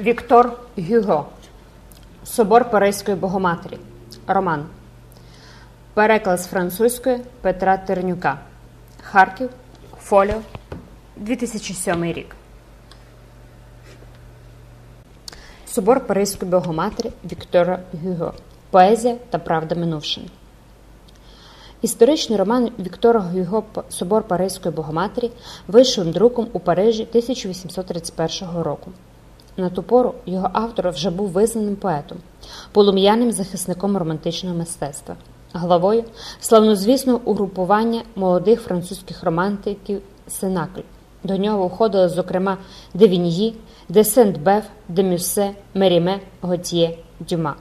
Віктор Гюго. Собор Паризької Богоматері. Роман. Переклад з французької Петра Тернюка. Харків. Фоліо. 2007 рік. Собор Паризької Богоматері Віктора Гюго. Поезія та правда минувшин. Історичний роман Віктора Гюго Собор Паризької Богоматері вийшов друком у Парижі 1831 року. На ту пору його автор вже був визнаним поетом, полум'яним захисником романтичного мистецтва, главою славнозвісного угрупування молодих французьких романтиків Сенакль. До нього входили, зокрема, де Віньї, де Сент-Беф, де Мюссе, Меріме, Готьє, Дюма.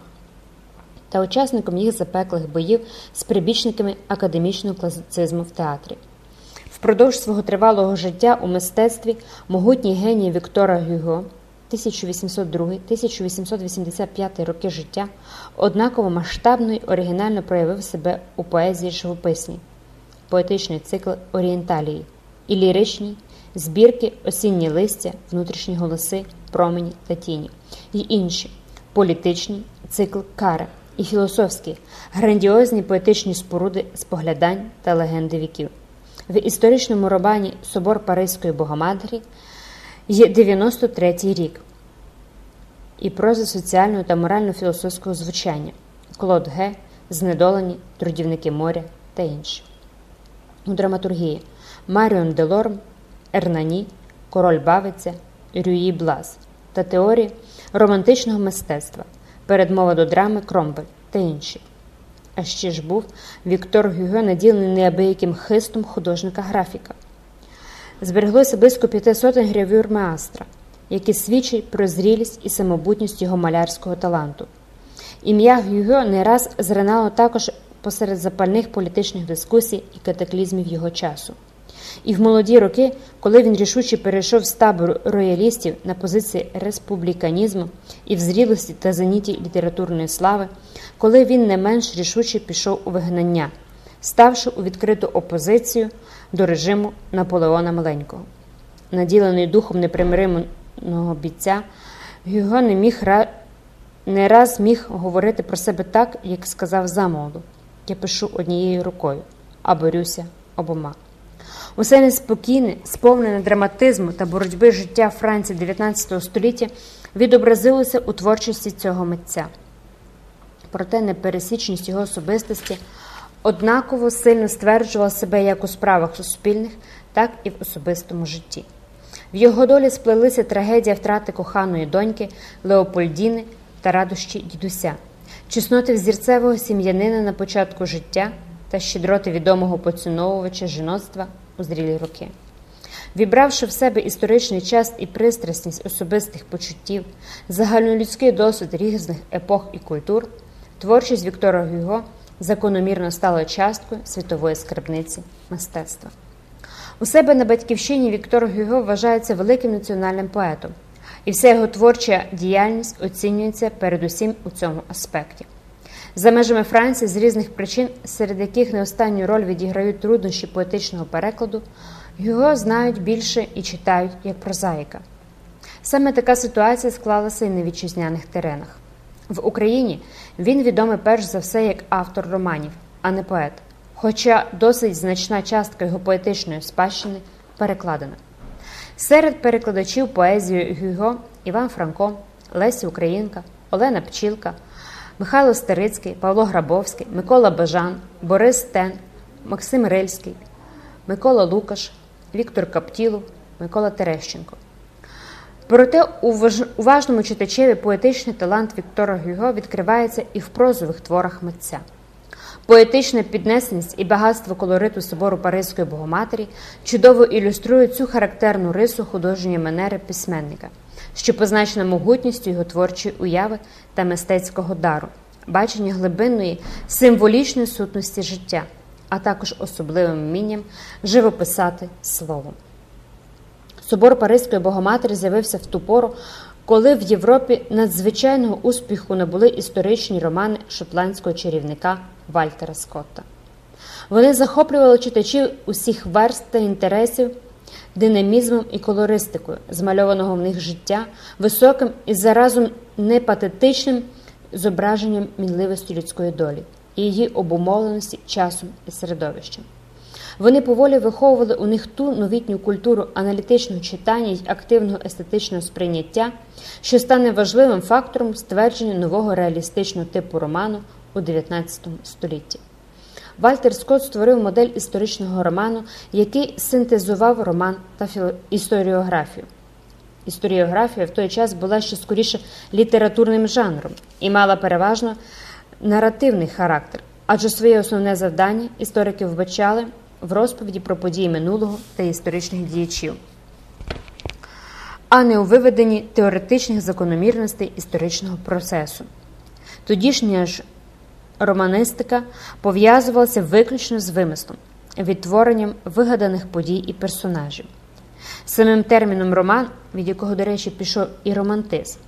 Та учасником їх запеклих боїв з прибічниками академічного класицизму в театрі. Впродовж свого тривалого життя у мистецтві могутній геній Віктора Гюго 1802-1885 роки життя однаково масштабно й оригінально проявив себе у поезії живописній, поетичний цикл орієнталії і ліричній збірки осінні листя, внутрішні голоси, промені та тіні, й інші політичні цикл кари і філософські, грандіозні поетичні споруди споглядань та легенди віків. В історичному романі Собор Паризької Богоматері є 93-й рік і проза соціального та морально-філософського звучання Клод Ге, Знедолені, Трудівники моря та інші. У драматургії Маріон Делорм, Ернані, Король Бавиця, Рюї Блаз та теорії романтичного мистецтва, передмова до драми Кромбель та інші. А ще ж був Віктор Гюго наділений неабияким хистом художника-графіка. Збереглося близько п'яти сотень гравюр Меастра, які свідчать про зрілість і самобутність його малярського таланту. Ім'я Гюго не раз зринало також посеред запальних політичних дискусій і катаклізмів його часу. І в молоді роки, коли він рішуче перейшов з табору роялістів на позиції республіканізму і в зрілості та зеніті літературної слави, коли він не менш рішуче пішов у вигнання, ставши у відкриту опозицію до режиму Наполеона Маленького. Наділений духом непримиримого бійця, Гюго не міг не раз міг говорити про себе так, як сказав замолоду. Я пишу однією рукою, а борюся обома. Усе неспокійне, сповнене драматизму та боротьби життя Франції 19 століття відобразилося у творчості цього митця. Проте непересічність його особистості однаково сильно стверджувала себе як у справах суспільних, так і в особистому житті. В його долі сплелися трагедія втрати коханої доньки Леопольдіни та радощі дідуся, чесноти взірцевого сім'янина на початку життя та щедроти відомого поціновувача жіноцтва у зрілі роки. Вібравши в себе історичний час і пристрасність особистих почуттів, загальнолюдський досвід різних епох і культур, творчість Віктора Гюго закономірно стала часткою світової скарбниці мистецтва. У себе на батьківщині Віктор Гюго вважається великим національним поетом, і вся його творча діяльність оцінюється передусім у цьому аспекті. За межами Франції з різних причин, серед яких не останню роль відіграють труднощі поетичного перекладу, його знають більше і читають як прозаїка. Саме така ситуація склалася і на вітчизняних теренах. В Україні він відомий перш за все як автор романів, а не поет, хоча досить значна частка його поетичної спадщини перекладена. Серед перекладачів поезії Гюго Іван Франко, Лесі Українка, Олена Пчілка. Михайло Старицький, Павло Грабовський, Микола Бажан, Борис Тен, Максим Рильський, Микола Лукаш, Віктор Каптілов, Микола Терещенко. Проте уважному читачеві поетичний талант Віктора Гюго відкривається і в прозових творах митця. Поетична піднесеність і багатство колориту собору Паризької Богоматері чудово ілюструють цю характерну рису художньої манери письменника що позначена могутністю його творчої уяви та мистецького дару, бачення глибинної символічної сутності життя, а також особливим вмінням живописати словом. Собор Паризької Богоматері з'явився в ту пору, коли в Європі надзвичайного успіху набули історичні романи шотландського чарівника Вальтера Скотта. Вони захоплювали читачів усіх верст та інтересів динамізмом і колористикою, змальованого в них життя, високим і заразом непатетичним зображенням мінливості людської долі і її обумовленості часом і середовищем. Вони поволі виховували у них ту новітню культуру аналітичного читання й активного естетичного сприйняття, що стане важливим фактором ствердження нового реалістичного типу роману у XIX столітті. Вальтер Скотт створив модель історичного роману, який синтезував роман та історіографію. Історіографія в той час була ще скоріше літературним жанром і мала переважно наративний характер, адже своє основне завдання історики вбачали в розповіді про події минулого та історичних діячів, а не у виведенні теоретичних закономірностей історичного процесу. Тодішня ж романистика пов'язувалася виключно з вимислом, відтворенням вигаданих подій і персонажів. Самим терміном роман, від якого, до речі, пішов і романтизм,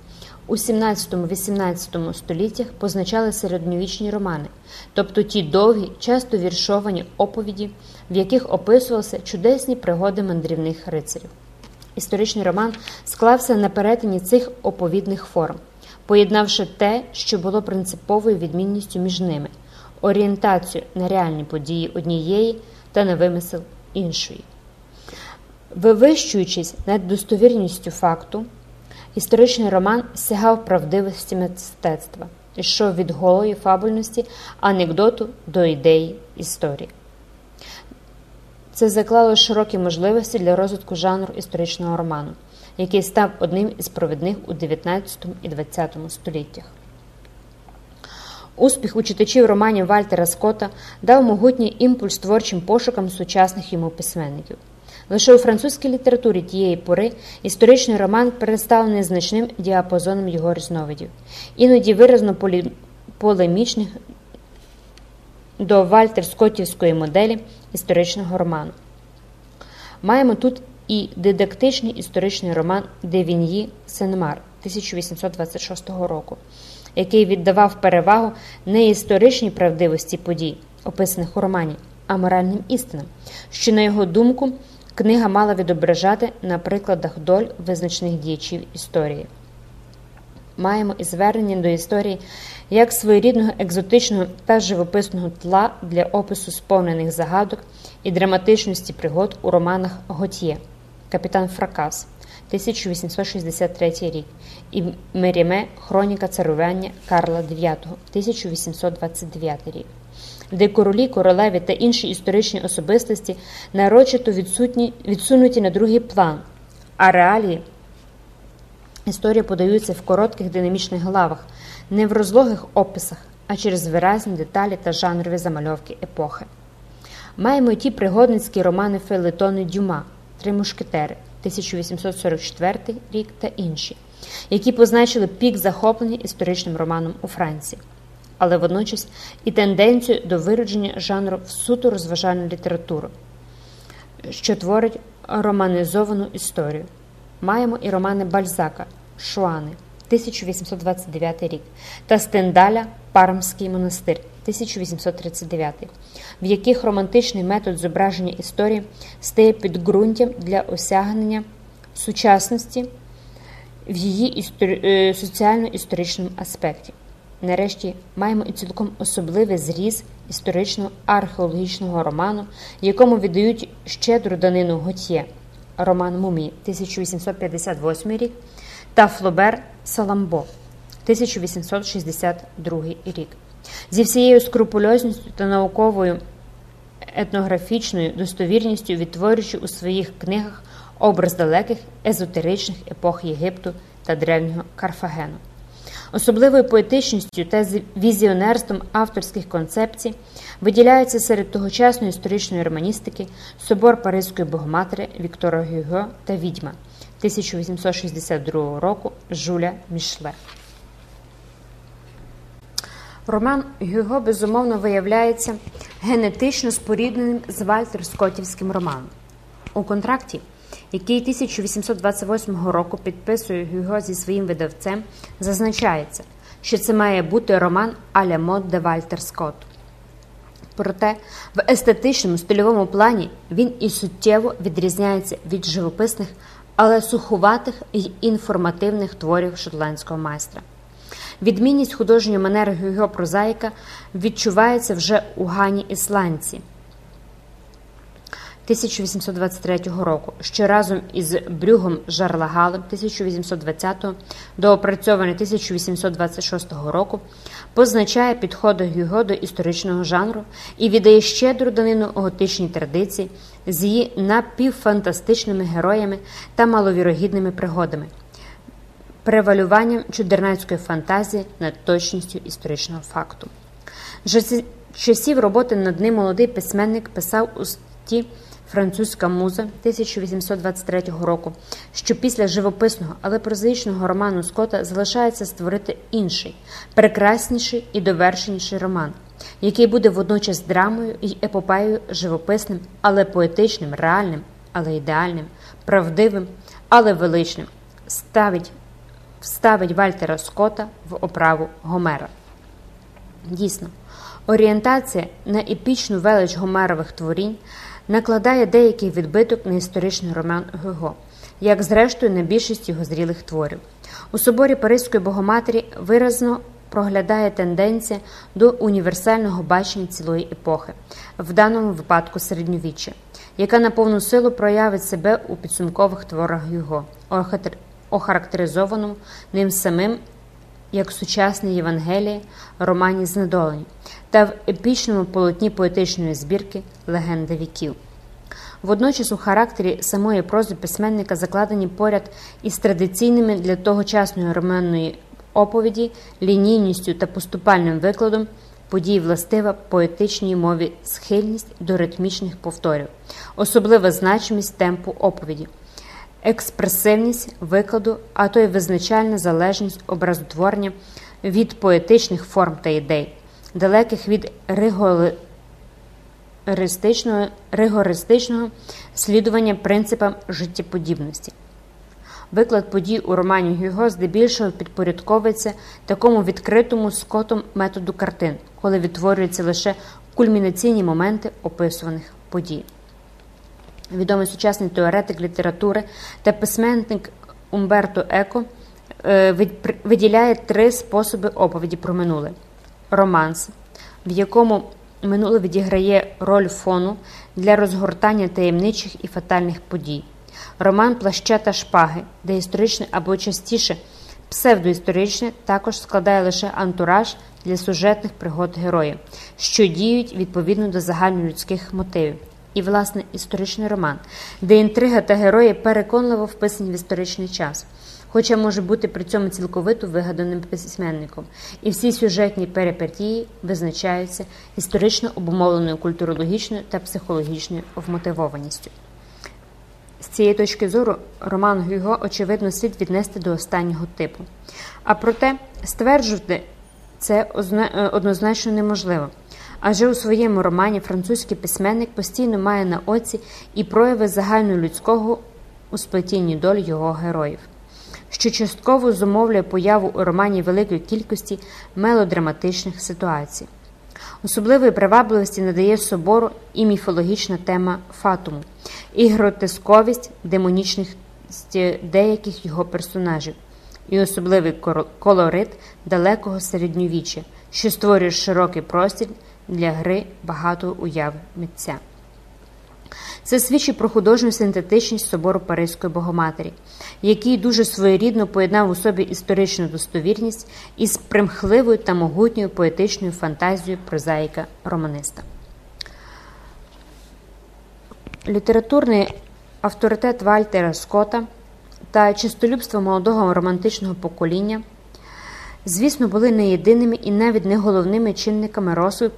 у 17-18 століттях позначали середньовічні романи, тобто ті довгі, часто віршовані оповіді, в яких описувалися чудесні пригоди мандрівних рицарів. Історичний роман склався на перетині цих оповідних форм, поєднавши те, що було принциповою відмінністю між ними орієнтацію на реальні події однієї та на вимисел іншої. Вивищуючись над достовірністю факту, історичний роман сягав правдивості мистецтва, йшов від голої фабульності анекдоту до ідеї історії. Це заклало широкі можливості для розвитку жанру історичного роману, який став одним із провідних у 19 і 20 століттях. Успіх у читачів романів Вальтера Скотта дав могутній імпульс творчим пошукам сучасних йому письменників. Лише у французькій літературі тієї пори історичний роман представлений значним діапазоном його різновидів, іноді виразно полемічних до Вальтер Скоттівської моделі історичного роману. Маємо тут і дидактичний історичний роман Девіньї Сенмар 1826 року, який віддавав перевагу не історичній правдивості подій, описаних у романі, а моральним істинам, що, на його думку, книга мала відображати на прикладах доль визначних діячів історії. Маємо і звернення до історії як своєрідного екзотичного та живописного тла для опису сповнених загадок і драматичності пригод у романах Готьє, Капітан Фракас, 1863 рік, і Меріме Хроніка царювання Карла IX, 1829 рік. Де королі, королеві та інші історичні особистості нарочито відсутні, відсунуті на другий план, а реалії історії подаються в коротких динамічних главах, не в розлогих описах, а через виразні деталі та жанрові замальовки епохи. Маємо й ті пригодницькі романи Фейлетони Дюма, Три мушкетери 1844 рік та інші, які позначили пік захоплення історичним романом у Франції але водночас і тенденцію до виродження жанру в суто розважальну літературу, що творить романізовану історію. Маємо і романи Бальзака Шуани 1829 рік та Стендаля Пармський монастир 1839, в яких романтичний метод зображення історії стає підґрунтям для осягнення сучасності в її е, соціально-історичному аспекті. Нарешті маємо і цілком особливий зріз історичного археологічного роману, якому віддають щедру данину Готьє, роман Мумі 1858 рік та Флобер Саламбо 1862 рік. Зі всією скрупульозністю та науковою етнографічною достовірністю відтворюючи у своїх книгах образ далеких езотеричних епох Єгипту та древнього Карфагену. Особливою поетичністю та візіонерством авторських концепцій виділяються серед тогочасної історичної романістики Собор Паризької Богоматери Віктора Гюго та Відьма 1862 року Жуля Мішле. Роман Гюго безумовно виявляється генетично спорідненим з Вальтер Скотівським романом. У контракті який 1828 року підписує Гюго зі своїм видавцем, зазначається, що це має бути роман Аля Мод де Вальтер Скотт. Проте в естетичному стильовому плані він і суттєво відрізняється від живописних, але сухуватих і інформативних творів шотландського майстра. Відмінність художньої манери його прозаїка відчувається вже у Гані Ісландці – 1823 року, що разом із Брюгом Жарлагалем 1820 доопрацьований 1826 року позначає підходи Гюго до історичного жанру і віддає щедру данину готичній традиції з її напівфантастичними героями та маловірогідними пригодами, превалюванням чудернацької фантазії над точністю історичного факту. Часів роботи над ним молодий письменник писав у сті Французька муза 1823 року, що після живописного, але прозаїчного роману Скотта залишається створити інший, прекрасніший і довершеніший роман, який буде водночас драмою і епопеєю живописним, але поетичним, реальним, але ідеальним, правдивим, але величним, ставить, вставить Вальтера Скотта в оправу Гомера. Дійсно, орієнтація на епічну велич Гомерових творінь накладає деякий відбиток на історичний роман Гюго, як зрештою на більшість його зрілих творів. У соборі Паризької Богоматері виразно проглядає тенденція до універсального бачення цілої епохи, в даному випадку середньовіччя, яка на повну силу проявить себе у підсумкових творах Гюго, охарактеризованому ним самим як сучасне Євангеліє, романі Знедолені та в епічному полотні поетичної збірки Легенда віків. Водночас у характері самої прози письменника закладені поряд із традиційними для тогочасної романної оповіді, лінійністю та поступальним викладом подій властива поетичній мові схильність до ритмічних повторів, особлива значимість темпу оповіді експресивність викладу, а то й визначальна залежність образотворення від поетичних форм та ідей, далеких від ригористичного, ригористичного слідування принципам життєподібності. Виклад подій у романі Гюго здебільшого підпорядковується такому відкритому скотом методу картин, коли відтворюються лише кульмінаційні моменти описуваних подій відомий сучасний теоретик літератури та письменник Умберто Еко е, виділяє три способи оповіді про минуле: романс, в якому минуле відіграє роль фону для розгортання таємничих і фатальних подій, роман плаща та шпаги, де історичне або частіше псевдоісторичне також складає лише антураж для сюжетних пригод героїв, що діють відповідно до загальнолюдських мотивів і, власне, історичний роман, де інтрига та герої переконливо вписані в історичний час, хоча може бути при цьому цілковито вигаданим письменником, і всі сюжетні перипетії визначаються історично обумовленою культурологічною та психологічною вмотивованістю. З цієї точки зору роман Гюго, очевидно, слід віднести до останнього типу. А проте стверджувати це однозначно неможливо. Адже у своєму романі французький письменник постійно має на оці і прояви загальнолюдського у сплетінні доль його героїв, що частково зумовлює появу у романі великої кількості мелодраматичних ситуацій. Особливої привабливості надає собору і міфологічна тема фатуму, і гротесковість демонічних деяких його персонажів, і особливий колорит далекого середньовіччя, що створює широкий простір для гри багато уяв митця. Це свідчить про художню синтетичність собору Паризької Богоматері, який дуже своєрідно поєднав у собі історичну достовірність із примхливою та могутньою поетичною фантазією прозаїка романиста. Літературний авторитет Вальтера Скотта та чистолюбство молодого романтичного покоління, звісно, були не єдиними і навіть не головними чинниками розсуду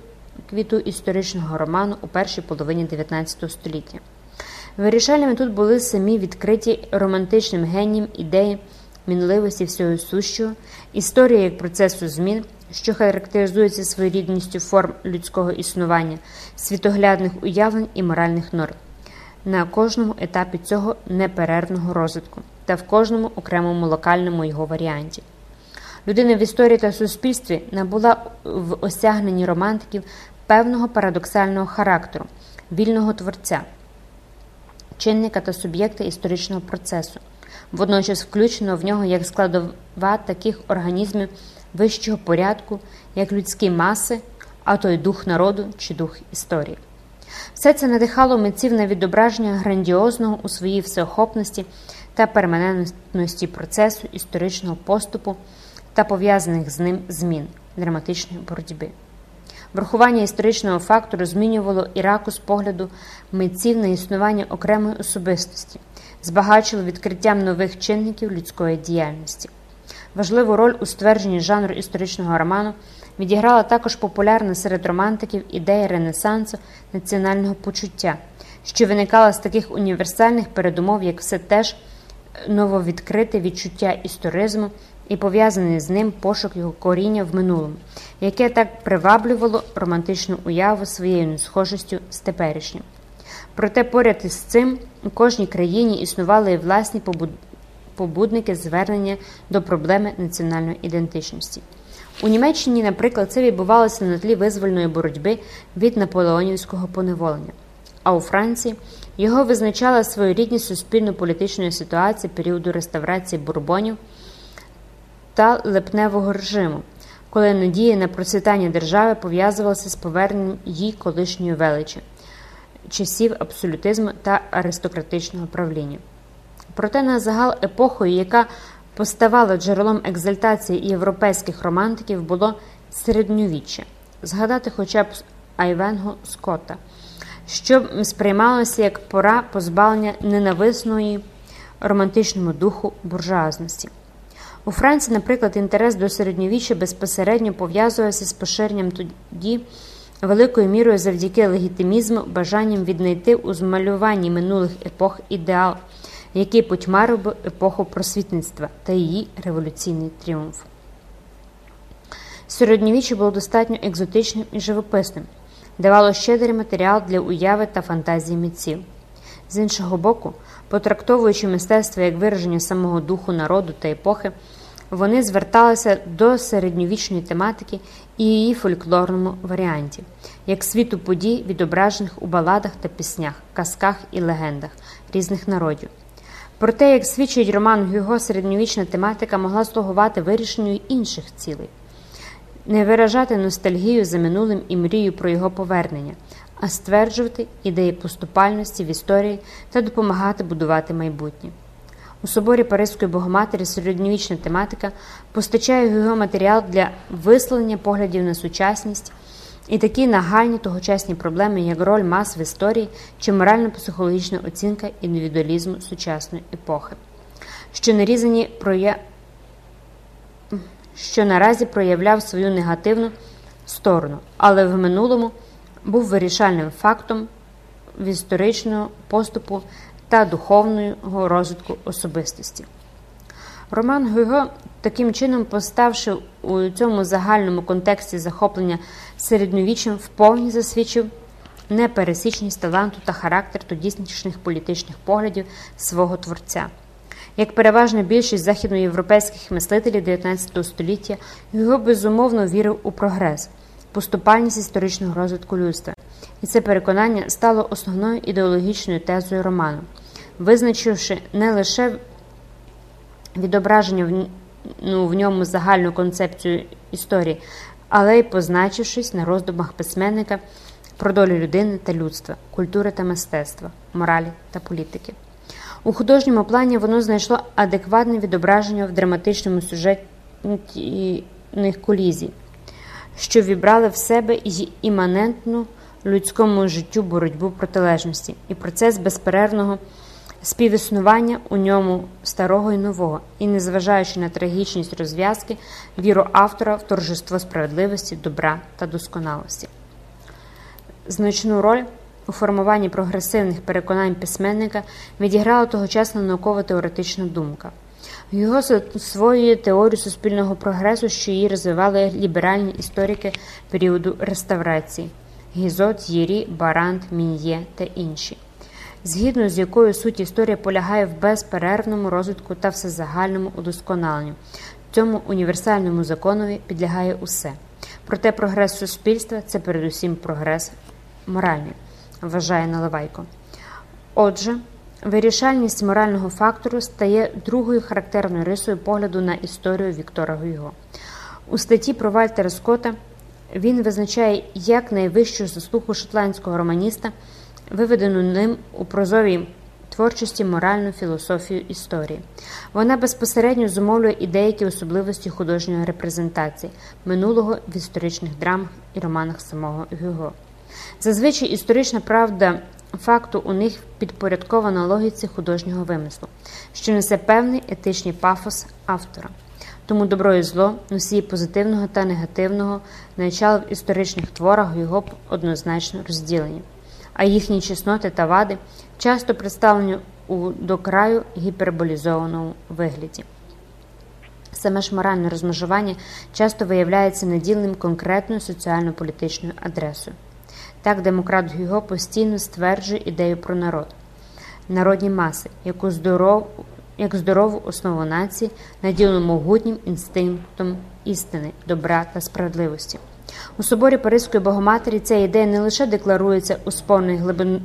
квіту історичного роману у першій половині 19 століття. Вирішальними тут були самі відкриті романтичним генієм ідеї мінливості всього сущого, історія як процесу змін, що характеризується своєрідністю форм людського існування, світоглядних уявлень і моральних норм. На кожному етапі цього неперервного розвитку та в кожному окремому локальному його варіанті. Людина в історії та суспільстві набула в осягненні романтиків певного парадоксального характеру, вільного творця, чинника та суб'єкта історичного процесу, водночас включено в нього як складова таких організмів вищого порядку, як людські маси, а то й дух народу чи дух історії. Все це надихало митців на відображення грандіозного у своїй всеохопності та перманентності процесу історичного поступу та пов'язаних з ним змін драматичної боротьби. Врахування історичного фактору змінювало і ракус погляду митців на існування окремої особистості, збагачило відкриттям нових чинників людської діяльності. Важливу роль у ствердженні жанру історичного роману відіграла також популярна серед романтиків ідея Ренесансу національного почуття, що виникала з таких універсальних передумов, як все теж нововідкрите відчуття історизму і пов'язаний з ним пошук його коріння в минулому, яке так приваблювало романтичну уяву своєю несхожістю з теперішнім. Проте поряд із цим у кожній країні існували і власні побудники звернення до проблеми національної ідентичності. У Німеччині, наприклад, це відбувалося на тлі визвольної боротьби від наполеонівського поневолення, а у Франції його визначала своєрідність суспільно-політичної ситуації періоду реставрації бурбонів та липневого режиму, коли надія на процвітання держави пов'язувалася з поверненням її колишньої величі, часів абсолютизму та аристократичного правління. Проте на загал епохою, яка поставала джерелом екзальтації європейських романтиків, було середньовіччя, згадати хоча б Айвенго Скотта, що сприймалося як пора позбавлення ненависної романтичному духу буржуазності. У Франції, наприклад, інтерес до середньовіччя безпосередньо пов'язувався з поширенням тоді великою мірою завдяки легітимізму, бажанням віднайти у змалюванні минулих епох ідеал, який потьмарив би епоху просвітництва та її революційний тріумф. Середньовіччя було достатньо екзотичним і живописним, давало щедрий матеріал для уяви та фантазії митців. З іншого боку, потрактовуючи мистецтво як вираження самого духу народу та епохи, вони зверталися до середньовічної тематики і її фольклорному варіанті, як світу подій, відображених у баладах та піснях, казках і легендах різних народів. Проте, як свідчить Роман Гюго, середньовічна тематика могла слугувати вирішенню інших цілей, не виражати ностальгію за минулим і мрію про його повернення, а стверджувати ідеї поступальності в історії та допомагати будувати майбутнє. У соборі Паризької Богоматері середньовічна тематика постачає його матеріал для висловлення поглядів на сучасність і такі нагальні тогочасні проблеми, як роль мас в історії чи морально-психологічна оцінка індивідуалізму сучасної епохи, що нарізані проя... що наразі проявляв свою негативну сторону, але в минулому був вирішальним фактом в історичного поступу та духовного розвитку особистості. Роман Гюго, таким чином, поставши у цьому загальному контексті захоплення середньовіччям, вповні засвідчив непересічність таланту та характер тодішніх політичних поглядів свого творця. Як переважна більшість західноєвропейських мислителів 19 століття, його безумовно вірив у прогрес, поступальність історичного розвитку людства, і це переконання стало основною ідеологічною тезою роману, визначивши не лише відображення в, ну, в ньому загальну концепцію історії, але й позначившись на роздумах письменника про долю людини та людства, культури та мистецтва, моралі та політики. У художньому плані воно знайшло адекватне відображення в драматичному сюжеті колізій що вібрали в себе іманентну людському життю боротьбу протилежності і процес безперервного співіснування у ньому старого і нового, і, незважаючи на трагічність розв'язки, віру автора в торжество справедливості, добра та досконалості. Значну роль у формуванні прогресивних переконань письменника відіграла тогочасна науково-теоретична думка. Його засвоює теорію суспільного прогресу, що її розвивали ліберальні історики періоду реставрації Гізот, Єрі, Барант, Мін'є та інші, згідно з якою суть історії полягає в безперервному розвитку та всезагальному удосконаленню. Цьому універсальному законові підлягає усе. Проте прогрес суспільства це передусім прогрес моральний, вважає Наливайко. Отже, вирішальність морального фактору стає другою характерною рисою погляду на історію Віктора Гюйго. У статті про Вальтера Скотта він визначає як найвищу заслугу шотландського романіста, виведену ним у прозовій творчості моральну філософію історії. Вона безпосередньо зумовлює і деякі особливості художньої репрезентації минулого в історичних драмах і романах самого Гюго. Зазвичай історична правда факту у них підпорядкована логіці художнього вимислу, що несе певний етичний пафос автора. Тому добро і зло, носії позитивного та негативного, начало в історичних творах його однозначно розділені, а їхні чесноти та вади часто представлені у до краю гіперболізованому вигляді. Саме ж моральне розмежування часто виявляється наділеним конкретною соціально-політичною адресою. Так, демократ Гюго постійно стверджує ідею про народ, народні маси, яку здоров, як здорову основу нації, наділену могутнім інстинктом істини, добра та справедливості. У соборі Паризької Богоматері ця ідея не лише декларується у сповній глибин...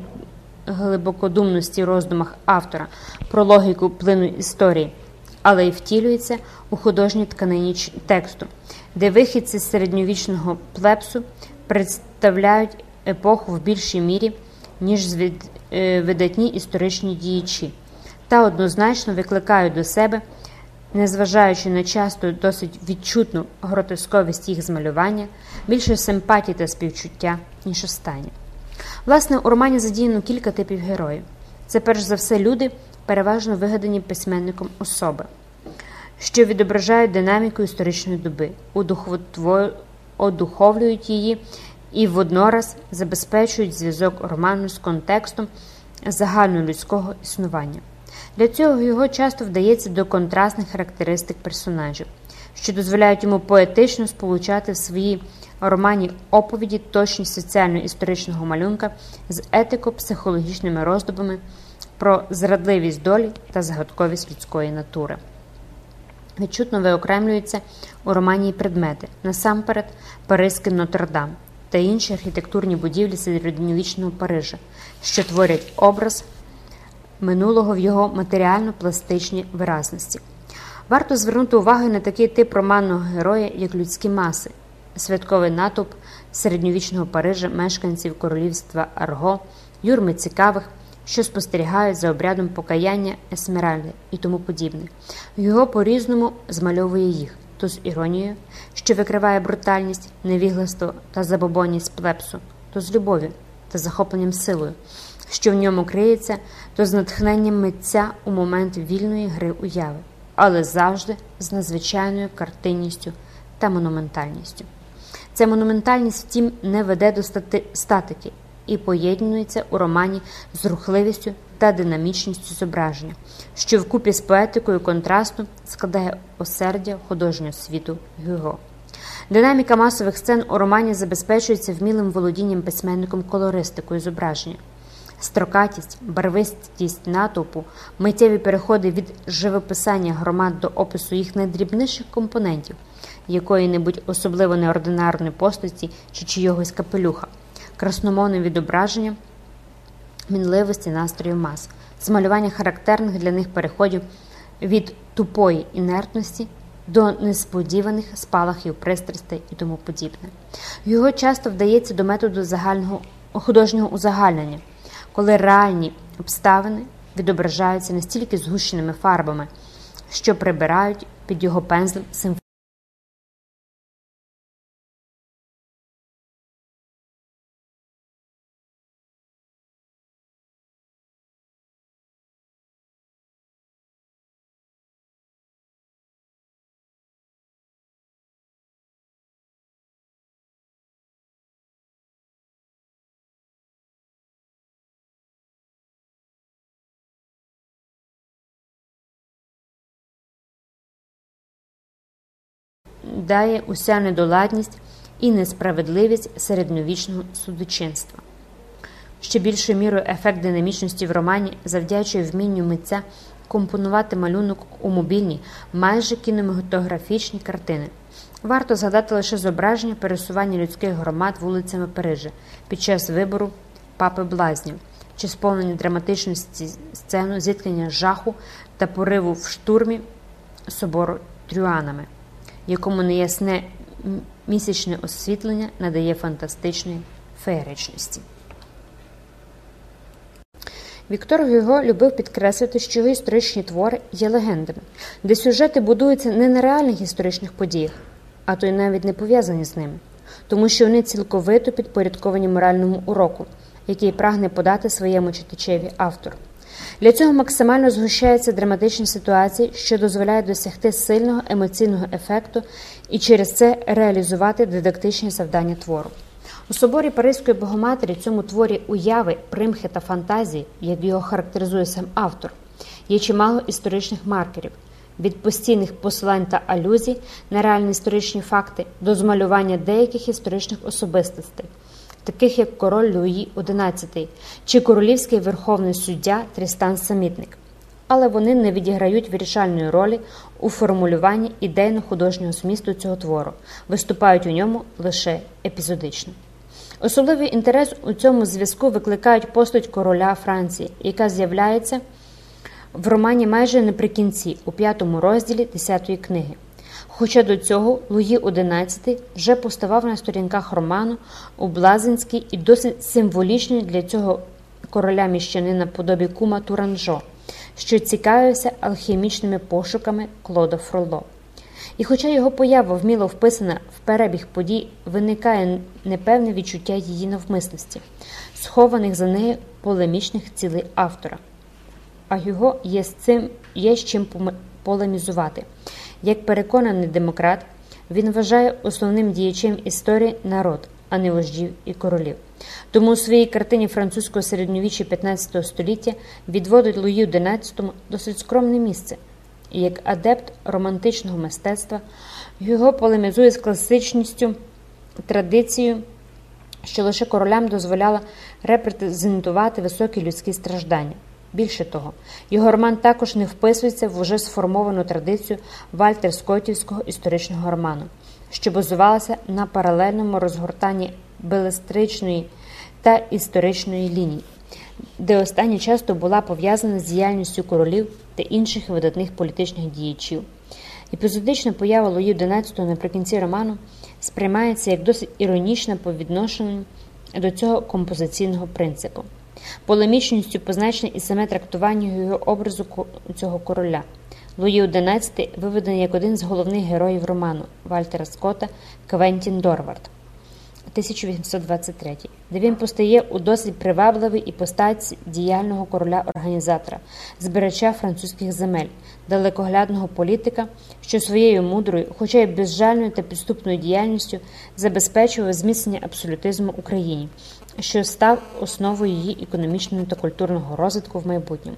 глибокодумності роздумах автора про логіку плину історії, але й втілюється у художній тканині тексту, де вихідці середньовічного плепсу представляють епоху в більшій мірі, ніж видатні історичні діячі, та однозначно викликають до себе, незважаючи на часто досить відчутну гротесковість їх змалювання, більше симпатії та співчуття, ніж останні. Власне, у романі задіяно кілька типів героїв. Це перш за все люди, переважно вигадані письменником особи, що відображають динаміку історичної доби, одуховлюють її і воднораз забезпечують зв'язок роману з контекстом загальнолюдського існування. Для цього його часто вдається до контрастних характеристик персонажів, що дозволяють йому поетично сполучати в своїй романі оповіді точність соціально-історичного малюнка з етико-психологічними роздобами про зрадливість долі та загадковість людської натури. Відчутно виокремлюються у романі предмети, насамперед, Паризький Нотр-Дам та інші архітектурні будівлі середньовічного Парижа, що творять образ минулого в його матеріально-пластичній виразності. Варто звернути увагу на такий тип романного героя, як людські маси, святковий натовп середньовічного Парижа, мешканців королівства Арго, юрми цікавих, що спостерігають за обрядом покаяння Есмеральди і тому подібне. Його по різному змальовує їх то з іронією, що викриває брутальність, невігластво та забобонність плепсу, то з любов'ю та захопленням силою, що в ньому криється, то з натхненням митця у момент вільної гри уяви, але завжди з надзвичайною картинністю та монументальністю. Ця монументальність, втім, не веде до статики і поєднується у романі з рухливістю та динамічністю зображення, що вкупі з поетикою контрасту складає осердя художнього світу Гюго. Динаміка масових сцен у романі забезпечується вмілим володінням письменником колористикою зображення. Строкатість, барвистість натовпу, миттєві переходи від живописання громад до опису їх найдрібніших компонентів, якої-небудь особливо неординарної постаті чи чийогось капелюха, красномовним відображенням мінливості настрою мас, змалювання характерних для них переходів від тупої інертності до несподіваних спалахів пристрастей і тому подібне. Його часто вдається до методу загального художнього узагальнення, коли реальні обставини відображаються настільки згущеними фарбами, що прибирають під його пензлем симфонію. Дає уся недоладність і несправедливість середньовічного судочинства. Ще більшою мірою ефект динамічності в романі завдячує вмінню митця компонувати малюнок у мобільні, майже кінематографічні картини. Варто згадати лише зображення пересування людських громад вулицями Парижа під час вибору папи блазнів чи сповнення драматичності сцену зіткнення жаху та пориву в штурмі собору трюанами, якому неясне місячне освітлення надає фантастичної феєричності. Віктор Гюго любив підкреслити, що його історичні твори є легендами, де сюжети будуються не на реальних історичних подіях, а то й навіть не пов'язані з ними, тому що вони цілковито підпорядковані моральному уроку, який прагне подати своєму читачеві автор. Для цього максимально згущаються драматичні ситуації, що дозволяють досягти сильного емоційного ефекту і через це реалізувати дидактичні завдання твору. У соборі Паризької Богоматері цьому творі уяви, примхи та фантазії, як його характеризує сам автор, є чимало історичних маркерів від постійних посилань та алюзій на реальні історичні факти до змалювання деяких історичних особистостей, таких як король Луї XI чи королівський верховний суддя Трістан Самітник. Але вони не відіграють вирішальної ролі у формулюванні ідейно-художнього змісту цього твору, виступають у ньому лише епізодично. Особливий інтерес у цьому зв'язку викликає постать короля Франції, яка з'являється в романі майже наприкінці, у п'ятому розділі 10-ї книги. Хоча до цього Луї XI вже поставав на сторінках роману у Блазинській і досить символічній для цього короля міщанина подобі кума Туранжо, що цікавився алхімічними пошуками Клода Фроло. І, хоча його поява вміло вписана в перебіг подій, виникає непевне відчуття її навмисності, схованих за нею полемічних цілей автора. А його є з цим є з чим полемізувати. Як переконаний демократ, він вважає основним діячем історії народ, а не вождів і королів. Тому у своїй картині французького середньовіччя 15 століття відводить Луї XI досить скромне місце. І як адепт романтичного мистецтва його полемізує з класичністю традицією, що лише королям дозволяла репрезентувати високі людські страждання. Більше того, його роман також не вписується в уже сформовану традицію Вальтер Скотівського історичного роману, що базувалася на паралельному розгортанні белестричної та історичної ліній, де остання часто була пов'язана з діяльністю королів та інших видатних політичних діячів. Епізодична поява Луї XI наприкінці роману сприймається як досить іронічна по відношенню до цього композиційного принципу. Полемічністю позначене і саме трактування його образу цього короля. Луї XI виведений як один з головних героїв роману Вальтера Скотта Квентін Дорвард. 1823, де він постає у досить привабливий іпостаці діяльного короля-організатора, збирача французьких земель, далекоглядного політика, що своєю мудрою, хоча й безжальною та підступною діяльністю забезпечував зміцнення абсолютизму Україні, що став основою її економічного та культурного розвитку в майбутньому.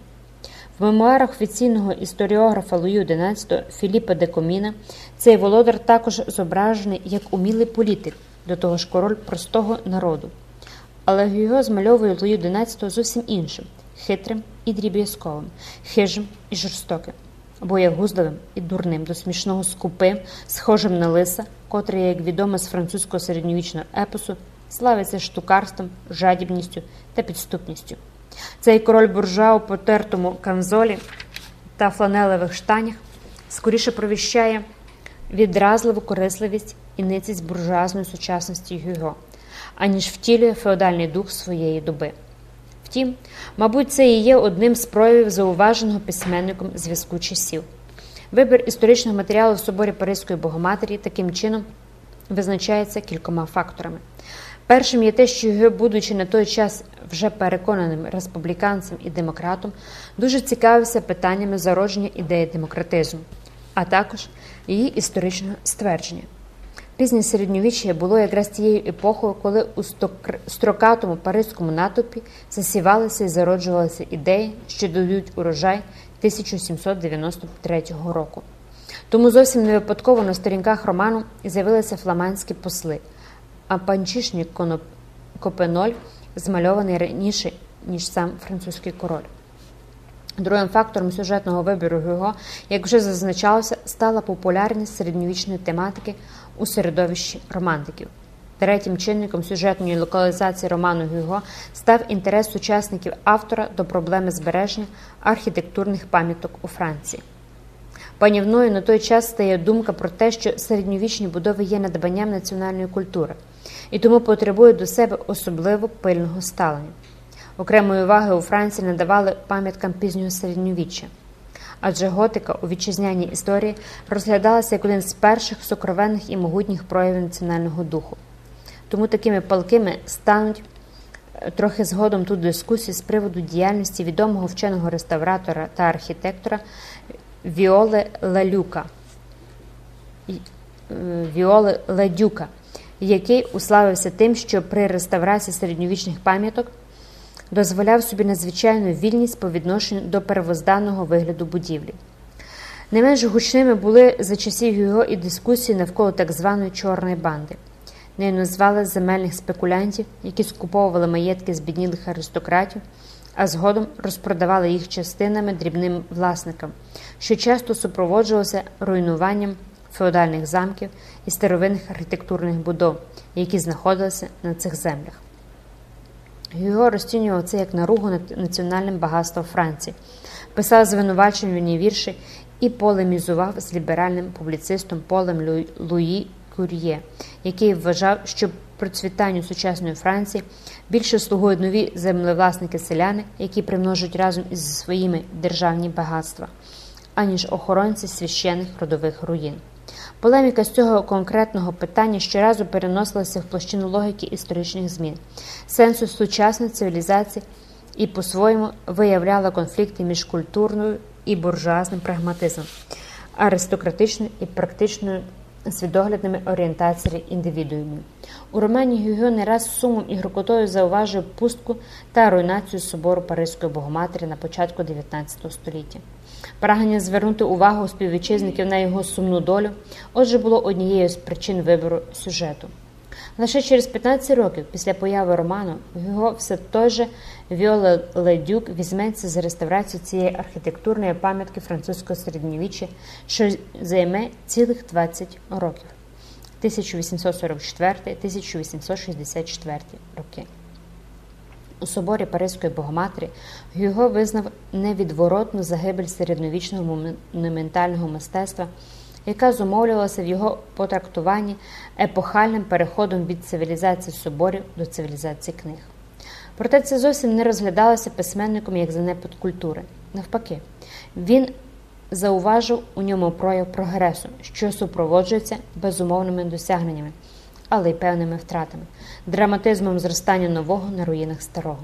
В мемуарах офіційного історіографа Луї XI Філіпа де Коміна цей володар також зображений як умілий політик до того ж король простого народу. Але Гюго змальовує Луї XI зовсім іншим хитрим і дріб'язковим, хижим і жорстоким, боягузливим і дурним, до смішного скупим, схожим на лиса, котрий, як відомо з французького середньовічного епосу, славиться штукарством, жадібністю та підступністю. Цей король буржуа у потертому канзолі та фланелевих штанях скоріше провіщає відразливу корисливість і ницість буржуазної сучасності Гюго, аніж втілює феодальний дух своєї доби. Втім, мабуть, це і є одним з проявів зауваженого письменником зв'язку часів. Вибір історичного матеріалу в соборі Паризької Богоматері таким чином визначається кількома факторами. Першим є те, що його, будучи на той час вже переконаним республіканцем і демократом, дуже цікавився питаннями зародження ідеї демократизму, а також її історичного ствердження. Пізнє середньовіччя було якраз тією епохою, коли у строкатому паризькому натовпі засівалися і зароджувалися ідеї, що дають урожай 1793 року. Тому зовсім не випадково на сторінках роману з'явилися фламандські посли, а панчишник Копеноль змальований раніше, ніж сам французький король. Другим фактором сюжетного вибору Гюго, як вже зазначалося, стала популярність середньовічної тематики у середовищі романтиків. Третім чинником сюжетної локалізації роману Гюго став інтерес сучасників автора до проблеми збереження архітектурних пам'яток у Франції. Панівною на той час стає думка про те, що середньовічні будови є надбанням національної культури і тому потребують до себе особливо пильного ставлення. Окремої уваги у Франції надавали пам'яткам пізнього середньовіччя, адже готика у вітчизняній історії розглядалася як один з перших сокровенних і могутніх проявів національного духу. Тому такими палкими стануть е, трохи згодом тут дискусії з приводу діяльності відомого вченого реставратора та архітектора Віоли Лалюка, е, Віоли Ладюка, який уславився тим, що при реставрації середньовічних пам'яток дозволяв собі надзвичайну вільність по відношенню до первозданного вигляду будівлі. Не менш гучними були за часів його і дискусії навколо так званої чорної банди. Нею назвали земельних спекулянтів, які скуповували маєтки збіднілих аристократів, а згодом розпродавали їх частинами дрібним власникам, що часто супроводжувалося руйнуванням феодальних замків і старовинних архітектурних будов, які знаходилися на цих землях. Його розцінював це як наругу над національним багатством Франції, писав звинувачувальні вірші і полемізував з ліберальним публіцистом Полем Луї Кур'є, який вважав, що процвітанню сучасної Франції більше слугують нові землевласники селяни, які примножують разом із своїми державні багатства, аніж охоронці священних родових руїн. Полеміка з цього конкретного питання щоразу переносилася в площину логіки історичних змін, сенсу сучасної цивілізації і по-своєму виявляла конфлікти між культурною і буржуазним прагматизмом, аристократичною і практичною свідоглядними орієнтаціями індивідуумів. У романі Гюго не раз сумом і грокотою зауважує пустку та руйнацію собору Паризької Богоматері на початку 19 століття. Прагнення звернути увагу співвітчизників на його сумну долю, отже, було однією з причин вибору сюжету. Лише через 15 років після появи роману його все той же Віоле Ледюк візьметься за реставрацію цієї архітектурної пам'ятки французького середньовіччя, що займе цілих 20 років 1844-1864 роки. У соборі Паризької Богоматері Гюго визнав невідворотну загибель середньовічного монументального мистецтва, яка зумовлювалася в його потрактуванні епохальним переходом від цивілізації соборів до цивілізації книг. Проте це зовсім не розглядалося письменником як занепад культури. Навпаки, він зауважив у ньому прояв прогресу, що супроводжується безумовними досягненнями але й певними втратами, драматизмом зростання нового на руїнах старого.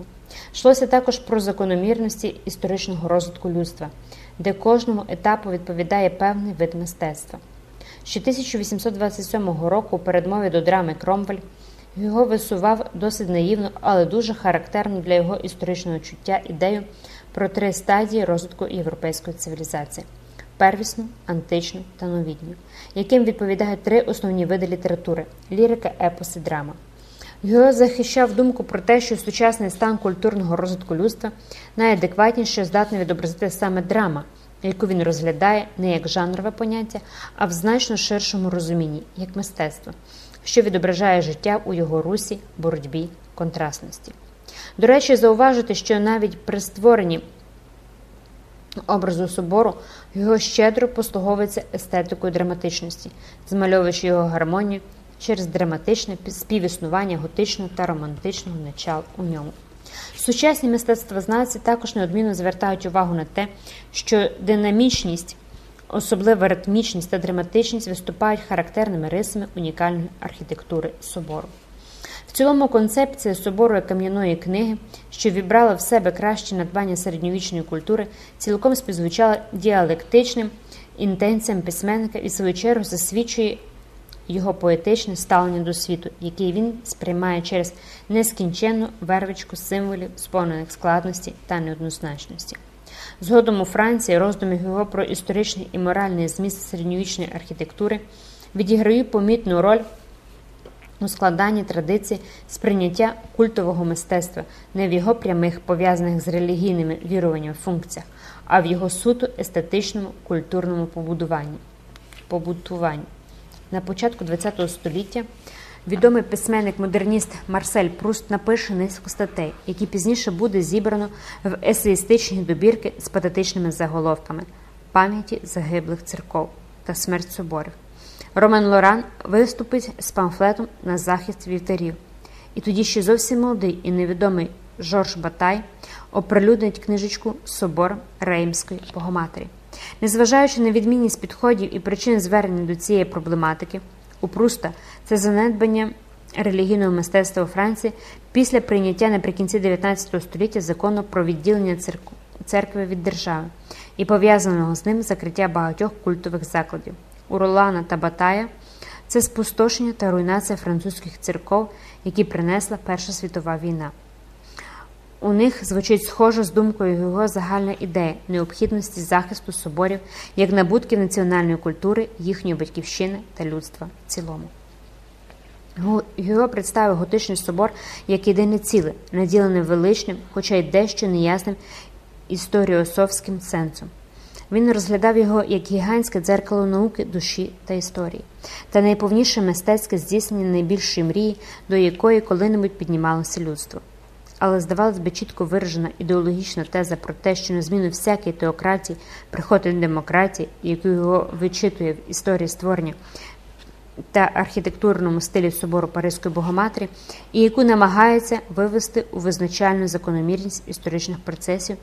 Йшлося також про закономірності історичного розвитку людства, де кожному етапу відповідає певний вид мистецтва. Ще 1827 року у передмові до драми Кромвель його висував досить наївно, але дуже характерну для його історичного чуття ідею про три стадії розвитку європейської цивілізації первісну, античну та новітню, яким відповідають три основні види літератури лірика, епос і драма. Його захищав думку про те, що сучасний стан культурного розвитку людства найадекватніше здатний відобразити саме драма, яку він розглядає не як жанрове поняття, а в значно ширшому розумінні, як мистецтво, що відображає життя у його русі, боротьбі, контрастності. До речі, зауважити, що навіть при створенні образу собору його щедро послуговується естетикою драматичності, змальовуючи його гармонію через драматичне співіснування готичного та романтичного начал у ньому. Сучасні мистецтвознавці також неодмінно звертають увагу на те, що динамічність, особлива ритмічність та драматичність виступають характерними рисами унікальної архітектури собору. В цілому концепція собору кам'яної книги, що вібрала в себе кращі надбання середньовічної культури, цілком співзвучала діалектичним інтенціям письменника і в свою чергу засвідчує його поетичне ставлення до світу, який він сприймає через нескінченну вервичку символів, сповнених складності та неоднозначності. Згодом у Франції роздуми його про історичний і моральний зміст середньовічної архітектури відіграють помітну роль у складанні традицій сприйняття культового мистецтва не в його прямих пов'язаних з релігійними віруваннями функціях, а в його суто естетичному культурному побудуванні. побутуванні. На початку ХХ століття відомий письменник-модерніст Марсель Пруст напише низку статей, які пізніше буде зібрано в есеїстичні добірки з патетичними заголовками пам'яті загиблих церков та смерть соборів. Роман Лоран виступить з памфлетом на захист вівтарів. І тоді ще зовсім молодий і невідомий Жорж Батай оприлюднить книжечку Собор Реймської Богоматері. Незважаючи на відмінність підходів і причин звернення до цієї проблематики, у Пруста це занедбання релігійного мистецтва у Франції після прийняття наприкінці 19 століття закону про відділення церкви від держави і пов'язаного з ним закриття багатьох культових закладів. У Ролана та Батая це спустошення та руйнація французьких церков, які принесла Перша світова війна. У них звучить схоже з думкою його загальна ідея необхідності захисту соборів як набутків національної культури, їхньої батьківщини та людства в цілому. Його представив готичний собор як єдине ціле, наділене величним, хоча й дещо неясним історіосовським сенсом. Він розглядав його як гігантське дзеркало науки, душі та історії, та найповніше мистецьке здійснення найбільшої мрії, до якої коли-небудь піднімалося людство. Але, здавалось би, чітко виражена ідеологічна теза про те, що на зміну всякій теократії приходить демократії, яку його вичитує в історії створення та архітектурному стилі собору Паризької Богоматері, і яку намагається вивести у визначальну закономірність історичних процесів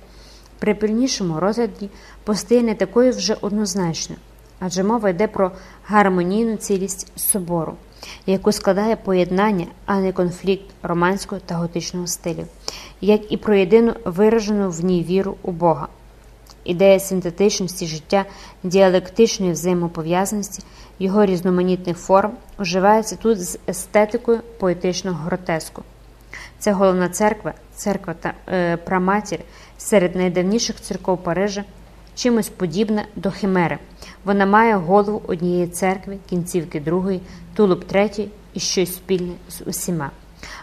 при пильнішому розгляді постає не такою вже однозначною, адже мова йде про гармонійну цілість собору, яку складає поєднання, а не конфлікт романського та готичного стилів, як і про єдину виражену в ній віру у Бога. Ідея синтетичності життя, діалектичної взаємопов'язаності, його різноманітних форм уживається тут з естетикою поетичного гротеску. Це головна церква, церква та е, праматір серед найдавніших церков Парижа, чимось подібна до Химери. Вона має голову однієї церкви, кінцівки другої, тулуб третій і щось спільне з усіма,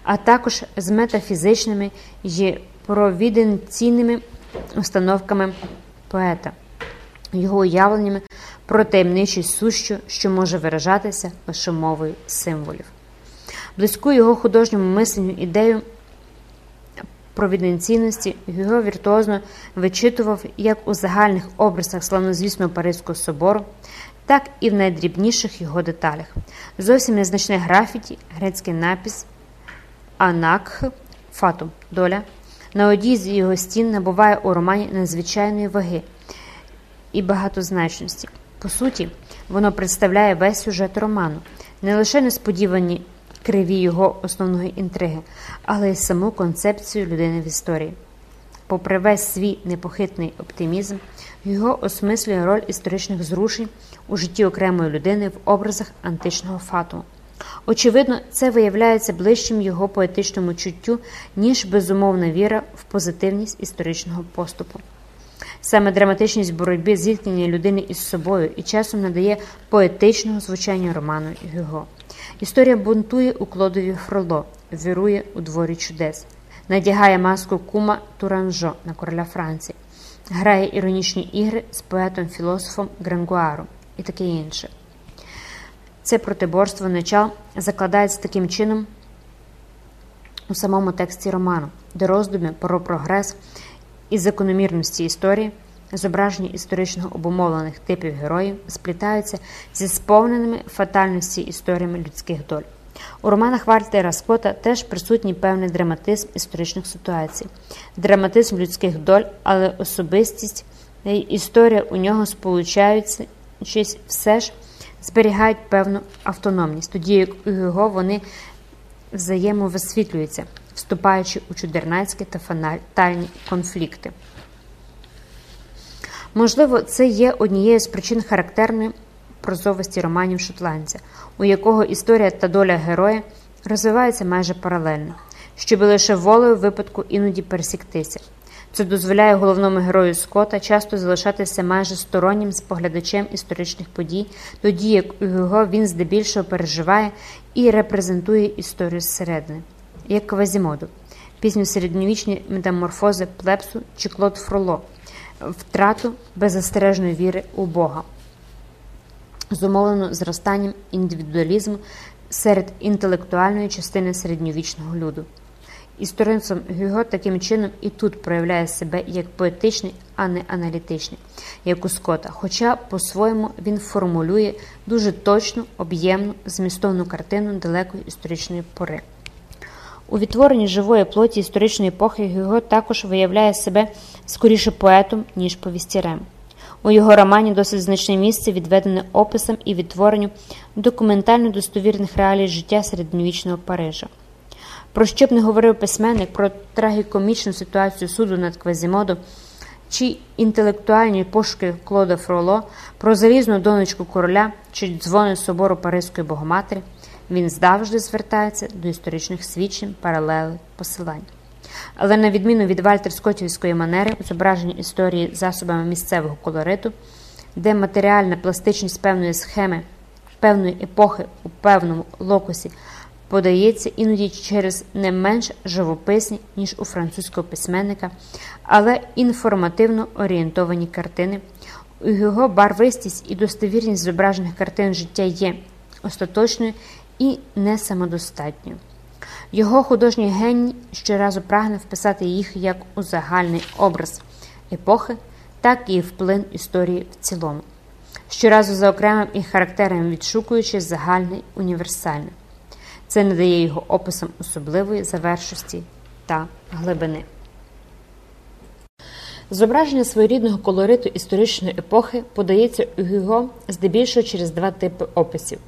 а також з метафізичними і провіденційними установками поета, його уявленнями про таємничість сущу, що може виражатися лише мовою символів. Близьку його художньому мисленню ідею провіденційності його віртуозно вичитував як у загальних образах славнозвісного Паризького собору, так і в найдрібніших його деталях. Зовсім незначне графіті, грецький напис Анакх Фатум доля. На одній з його стін набуває у романі надзвичайної ваги і багатозначності. По суті, воно представляє весь сюжет роману, не лише несподівані криві його основної інтриги, але й саму концепцію людини в історії. Попри весь свій непохитний оптимізм, його осмислює роль історичних зрушень у житті окремої людини в образах античного фатуму. Очевидно, це виявляється ближчим його поетичному чуттю, ніж безумовна віра в позитивність історичного поступу. Саме драматичність боротьби зіткнення людини із собою і часом надає поетичного звучання роману Гюго. Історія бунтує у Клодові Фроло, вірує у дворі чудес, надягає маску кума Туранжо на короля Франції, грає іронічні ігри з поетом-філософом Гренгуаром і таке інше. Це протиборство начал закладається таким чином у самому тексті роману, де роздуми про прогрес і закономірності історії зображення історично обумовлених типів героїв сплітаються зі сповненими фатальності історіями людських доль. У романах Вальтера Скотта теж присутній певний драматизм історичних ситуацій, драматизм людських доль, але особистість і історія у нього сполучаються все ж зберігають певну автономність, тоді як у його вони взаємовисвітлюються, вступаючи у чудернацькі та фанатальні конфлікти. Можливо, це є однією з причин характерної прозовості романів шотландця, у якого історія та доля героя розвиваються майже паралельно, щоб лише волею випадку іноді пересіктися. Це дозволяє головному герою Скотта часто залишатися майже стороннім споглядачем історичних подій, тоді як його він здебільшого переживає і репрезентує історію зсередини, як Квазімоду, пізньосередньовічні метаморфози Плепсу чи Клод Фроло втрату беззастережної віри у Бога, зумовлену зростанням індивідуалізму серед інтелектуальної частини середньовічного люду. Історицем Гюго таким чином і тут проявляє себе як поетичний, а не аналітичний, як у Скота, хоча по-своєму він формулює дуже точну, об'ємну, змістовну картину далекої історичної пори. У відтворенні живої плоті історичної епохи Гюго також виявляє себе скоріше поетом, ніж повістірем. У його романі досить значне місце відведене описом і відтворенню документально достовірних реалій життя середньовічного Парижа. Про що б не говорив письменник про трагікомічну ситуацію суду над Квазімодо, чи інтелектуальні пошуки Клода Фроло, про залізну донечку короля чи дзвони собору Паризької Богоматері, він завжди звертається до історичних свідчень, паралелей, посилань. Але на відміну від вальтерськотівської манери, зображення історії засобами місцевого колориту, де матеріальна пластичність певної схеми, певної епохи у певному локусі подається іноді через не менш живописні, ніж у французького письменника, але інформативно орієнтовані картини. У його барвистість і достовірність зображених картин життя є остаточною і не самодостатньою. Його художній геній щоразу прагне вписати їх як у загальний образ епохи, так і вплин історії в цілому, щоразу за окремим і характером відшукуючи загальний універсальний. Це надає його описам особливої завершості та глибини. Зображення своєрідного колориту історичної епохи подається у Гюго здебільшого через два типи описів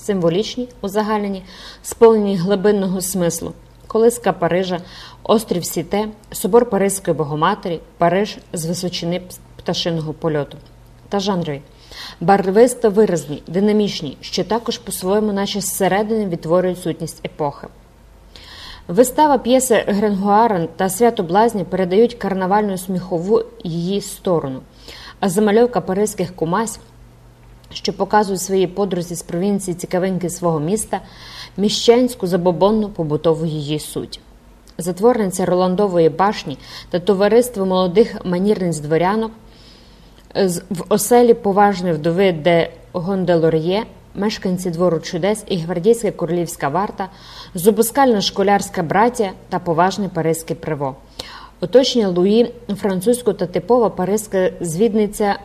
символічні, узагальнені, сповнені глибинного смислу, колиска Парижа, острів Сіте, собор Паризької Богоматері, Париж з височини пташиного польоту та жанрові. Барвисто виразні, динамічні, що також по-своєму, наче зсередини відтворюють сутність епохи. Вистава п'єси Гренгуара та свято Блазнів передають карнавальну сміхову її сторону, а замальовка паризьких кумась, що показують свої подрузі з провінції цікавинки свого міста, міщанську забобонну побутову її суть. Затворниця Роландової башні та товариство молодих манірниць дворянок в оселі поважної вдови де Гонделор'є, мешканці двору чудес і гвардійська королівська варта, зубоскальна школярська браття та поважне паризьке приво. Оточення Луї, французьку та типова паризька звідниця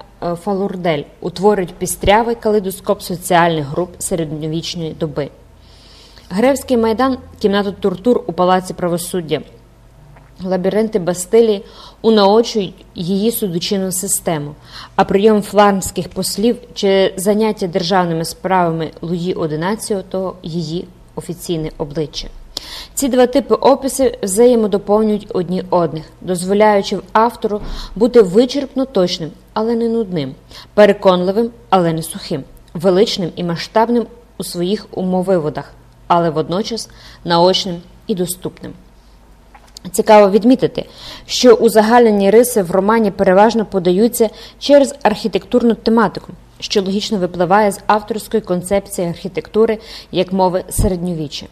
Фалурдель утворюють пістрявий калейдоскоп соціальних груп середньовічної доби. Гревський майдан кімната тортур у палаці правосуддя. Лабіринти Бастилії унаочують її судочинну систему, а прийом фланських послів чи заняття державними справами Луї XI – то її офіційне обличчя. Ці два типи описів взаємодоповнюють одні одних, дозволяючи автору бути вичерпно точним, але не нудним, переконливим, але не сухим, величним і масштабним у своїх умовиводах, але водночас наочним і доступним. Цікаво відмітити, що узагальнені риси в романі переважно подаються через архітектурну тематику, що логічно випливає з авторської концепції архітектури як мови середньовіччя.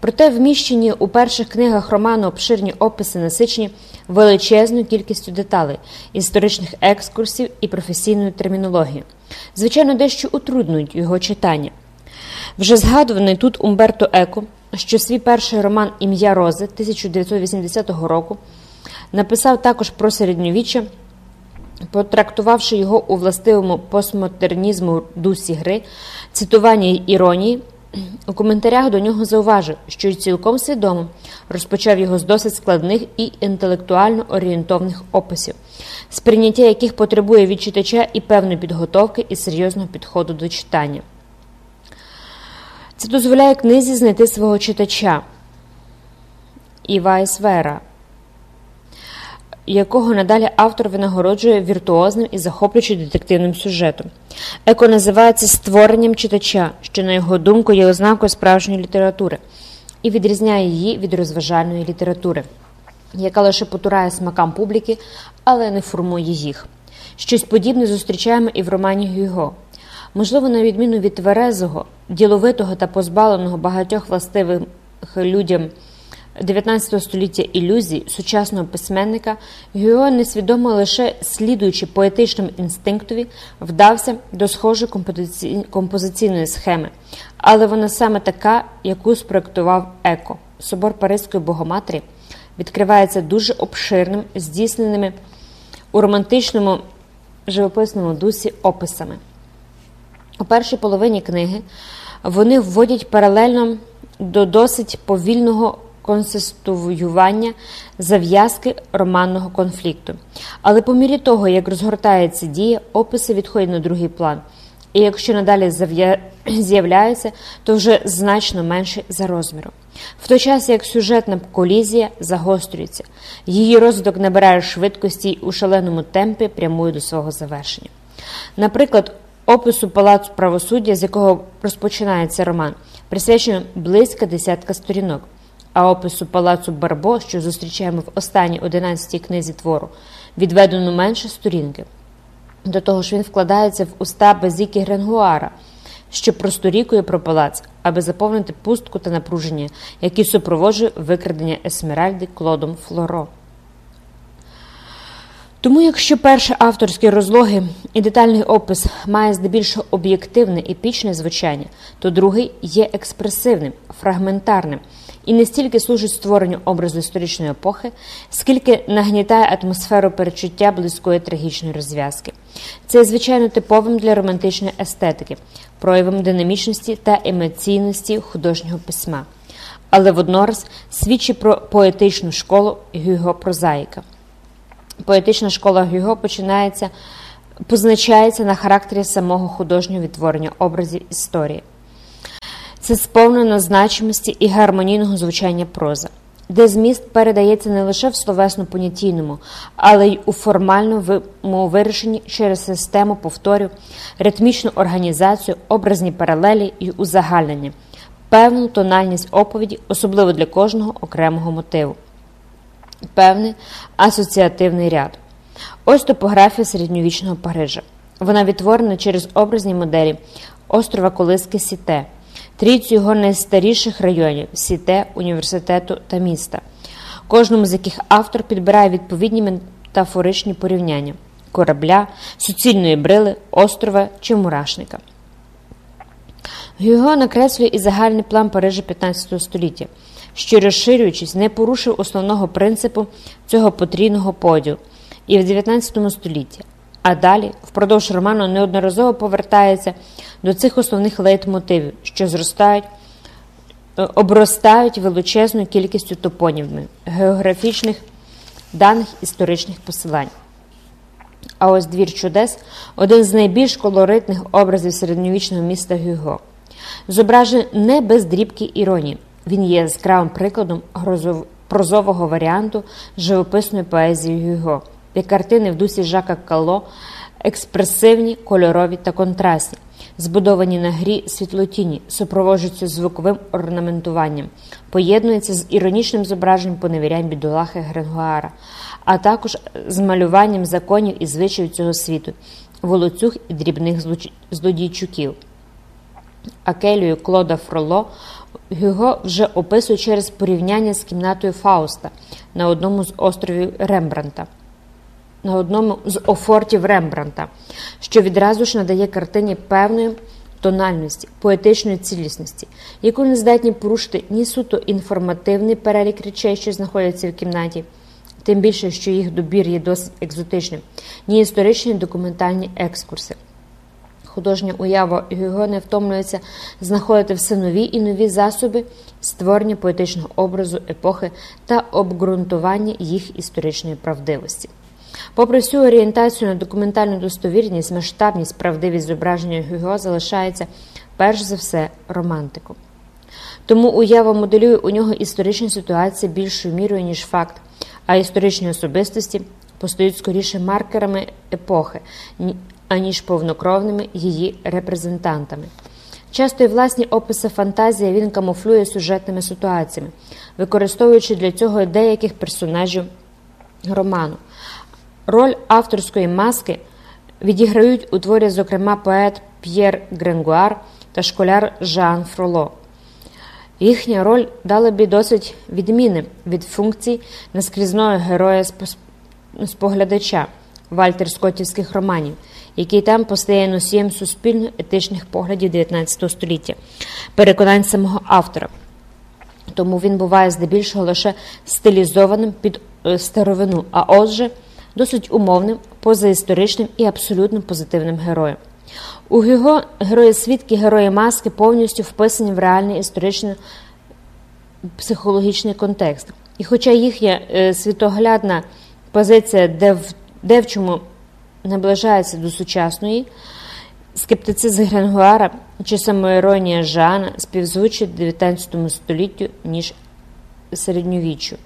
Проте вміщені у перших книгах роману обширні описи насичені величезною кількістю деталей, історичних екскурсів і професійною термінологією. Звичайно, дещо утруднюють його читання. Вже згадуваний тут Умберто Еко, що свій перший роман Ім'я Рози 1980 року написав також про середньовіччя, потрактувавши його у властивому постмодернізму дусі гри, цитування іронії. У коментарях до нього зауважив, що й цілком свідомо розпочав його з досить складних і інтелектуально орієнтовних описів, сприйняття яких потребує від читача і певної підготовки і серйозного підходу до читання. Це дозволяє книзі знайти свого читача і Вайсвера, якого надалі автор винагороджує віртуозним і захоплюючим детективним сюжетом. Еко називається створенням читача, що, на його думку, є ознакою справжньої літератури, і відрізняє її від розважальної літератури, яка лише потурає смакам публіки, але не формує їх. Щось подібне зустрічаємо і в романі Гюго. Можливо, на відміну від тверезого, діловитого та позбавленого багатьох властивих людям 19 століття ілюзій сучасного письменника Гюго, несвідомо лише слідуючи поетичному інстинктові, вдався до схожої композиційної схеми, але вона саме така, яку спроектував Еко. Собор Паризької Богоматері відкривається дуже обширним, здійсненими у романтичному живописному дусі описами. У першій половині книги вони вводять паралельно до досить повільного консистуювання зав'язки романного конфлікту. Але по мірі того, як розгортається дія, описи відходять на другий план. І якщо надалі з'являються, то вже значно менше за розміром. В той час як сюжетна колізія загострюється, її розвиток набирає швидкості і у шаленому темпі прямує до свого завершення. Наприклад, опису палацу правосуддя, з якого розпочинається роман, присвячено близько десятка сторінок, а опису палацу Барбо, що зустрічаємо в останній одинадцятій книзі твору, відведено менше сторінки. До того ж, він вкладається в уста Базіки Гренгуара, що просторікує про палац, аби заповнити пустку та напруження, які супроводжує викрадення Есмеральди Клодом Флоро. Тому, якщо перший авторські розлоги і детальний опис має здебільшого об'єктивне епічне звучання, то другий є експресивним, фрагментарним і не стільки служить створенню образу історичної епохи, скільки нагнітає атмосферу перечуття близької трагічної розв'язки. Це звичайно типовим для романтичної естетики, проявом динамічності та емоційності художнього письма, але воднораз свідчить про поетичну школу Гюго Прозаїка. Поетична школа Гюго починається, позначається на характері самого художнього відтворення образів історії. Це сповнено значимості і гармонійного звучання проза, де зміст передається не лише в словесно-понятійному, але й у формальному вирішенні через систему повторів, ритмічну організацію, образні паралелі і узагальнення, певну тональність оповіді, особливо для кожного окремого мотиву певний асоціативний ряд. Ось топографія середньовічного Парижа. Вона відтворена через образні моделі острова Колиски Сіте, трійцю його найстаріших районів Сіте, університету та міста, кожному з яких автор підбирає відповідні метафоричні порівняння корабля, суцільної брили, острова чи мурашника. Гюго накреслює і загальний план Парижа 15 століття що, розширюючись, не порушив основного принципу цього потрійного поділу і в 19 столітті, а далі, впродовж роману, неодноразово повертається до цих основних лейтмотивів, що зростають. Е, обростають величезною кількістю топонімів, географічних даних історичних посилань. А ось двір чудес один з найбільш колоритних образів середньовічного міста Гюго, зображений не без дрібки іронії, він є яскравим прикладом прозового варіанту живописної поезії Гюго, де картини в дусі Жака Кало експресивні, кольорові та контрастні, збудовані на грі світлотіні, супроводжуються звуковим орнаментуванням, поєднуються з іронічним зображенням поневірянь бідолахи Гренгуара, а також з малюванням законів і звичаїв цього світу, волоцюг і дрібних злодійчуків. Акелію Клода Фроло Гюго вже описує через порівняння з кімнатою Фауста на одному з островів Рембранта, на одному з офортів Рембранта, що відразу ж надає картині певної тональності, поетичної цілісності, яку не здатні порушити ні суто інформативний перелік речей, що знаходяться в кімнаті, тим більше, що їх добір є досить екзотичним, ні історичні документальні екскурси. Художня уява Гюго не втомлюється знаходити все нові і нові засоби створення поетичного образу епохи та обґрунтування їх історичної правдивості. Попри всю орієнтацію на документальну достовірність, масштабність, правдивість зображення Гюго залишається перш за все романтиком. Тому уява моделює у нього історичні ситуації більшою мірою, ніж факт, а історичні особистості постають скоріше маркерами епохи, аніж повнокровними її репрезентантами. Часто і власні описи фантазії він камуфлює сюжетними ситуаціями, використовуючи для цього деяких персонажів роману. Роль авторської маски відіграють у творі, зокрема, поет П'єр Гренгуар та школяр Жан Фроло. Їхня роль дала б досить відміни від функцій наскрізного героя споглядача Вальтер Скотівських романів, який там постає носієм суспільно-етичних поглядів 19 століття, переконань самого автора. Тому він буває здебільшого лише стилізованим під е, старовину, а отже, досить умовним, позаісторичним і абсолютно позитивним героєм. У Гюго герої свідки, герої маски повністю вписані в реальний історичний психологічний контекст. І хоча їхня е, світоглядна позиція де в, де в чому наближається до сучасної, скептицизм Гренгуара чи самоіронія Жана співзвучить 19 століттю, ніж середньовіччю,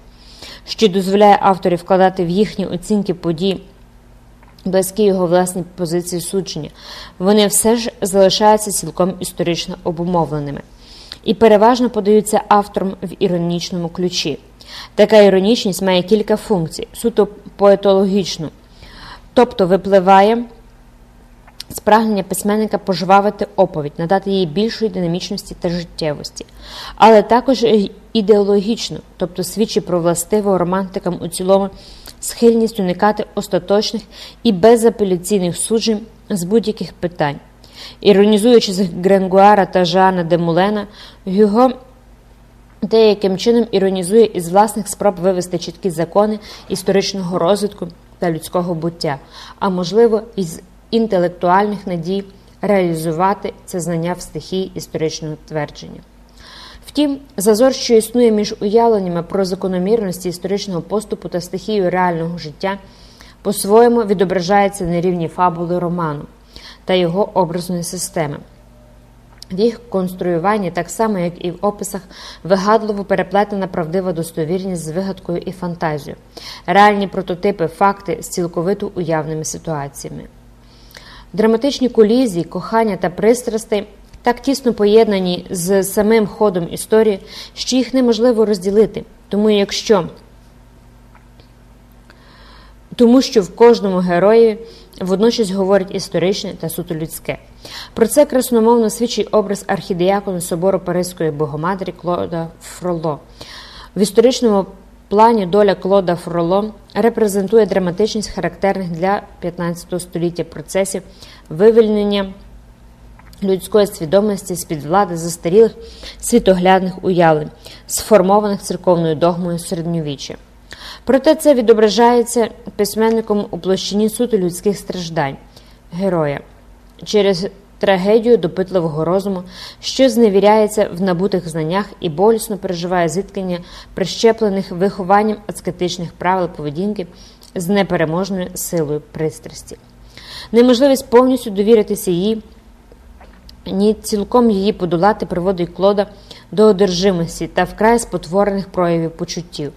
що дозволяє авторі вкладати в їхні оцінки подій близькі його власні позиції судження, вони все ж залишаються цілком історично обумовленими і переважно подаються автором в іронічному ключі. Така іронічність має кілька функцій, суто поетологічну, тобто випливає з прагнення письменника пожвавити оповідь, надати їй більшої динамічності та життєвості, але також ідеологічно, тобто свідчить про властиву романтикам у цілому схильність уникати остаточних і безапеляційних суджень з будь-яких питань. Іронізуючи з Гренгуара та Жана де Мулена, Гюго деяким чином іронізує із власних спроб вивести чіткі закони історичного розвитку та людського буття, а можливо, із інтелектуальних надій реалізувати це знання в стихії історичного твердження. Втім, зазор, що існує між уявленнями про закономірності історичного поступу та стихією реального життя, по-своєму відображається на рівні фабули роману та його образної системи. В їх конструюванні, так само як і в описах, вигадливо переплетена правдива достовірність з вигадкою і фантазією, реальні прототипи, факти з цілковито уявними ситуаціями. Драматичні колізії, кохання та пристрастей так тісно поєднані з самим ходом історії, що їх неможливо розділити. Тому якщо тому що в кожному герої водночас говорить історичне та суто людське. Про це красномовно свідчить образ архідіакону собору Паризької Богоматері Клода Фроло. В історичному плані доля Клода Фроло репрезентує драматичність характерних для 15 століття процесів вивільнення людської свідомості з під влади застарілих світоглядних уявлень, сформованих церковною догмою середньовіччя. Проте це відображається письменником у площині суто людських страждань, героя через трагедію допитливого розуму, що зневіряється в набутих знаннях і болісно переживає зіткнення прищеплених вихованням аскетичних правил поведінки з непереможною силою пристрасті. Неможливість повністю довіритися їй ні цілком її подолати приводить Клода до одержимості та вкрай спотворених проявів почуттів.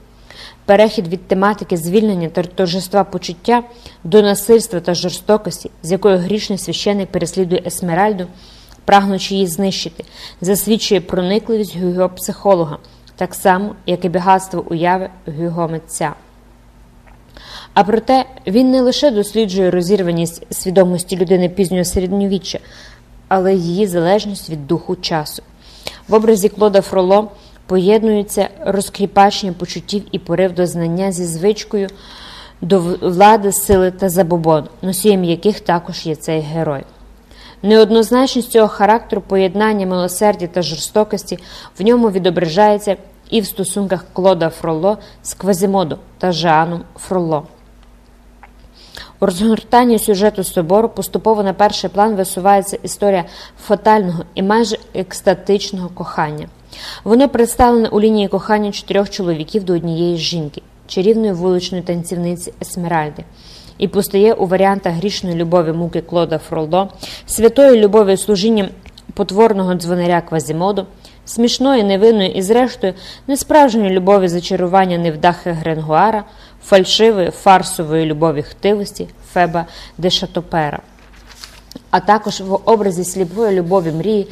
Перехід від тематики звільнення та торжества почуття до насильства та жорстокості, з якою грішний священик переслідує Есмеральду, прагнучи її знищити, засвідчує проникливість Гюго психолога, так само, як і багатство уяви Гюго митця. А проте він не лише досліджує розірваність свідомості людини пізнього середньовіччя, але її залежність від духу часу. В образі Клода Фроло поєднуються розкріпачення почуттів і порив до знання зі звичкою до влади, сили та забобон, носієм яких також є цей герой. Неоднозначність цього характеру поєднання милосердя та жорстокості в ньому відображається і в стосунках Клода Фроло з Квазімодо та Жааном Фроло. У розгортанні сюжету собору поступово на перший план висувається історія фатального і майже екстатичного кохання. Воно представлене у лінії кохання чотирьох чоловіків до однієї жінки, чарівної вуличної танцівниці Есмеральди, і постає у варіантах грішної любові муки Клода Фролдо, святої любові служінням потворного дзвонаря Квазімоду, смішної, невинної і, зрештою, несправжньої любові зачарування невдахи Гренгуара, фальшивої фарсової любові хтивості Феба де Шатопера. А також в образі сліпої любові мрії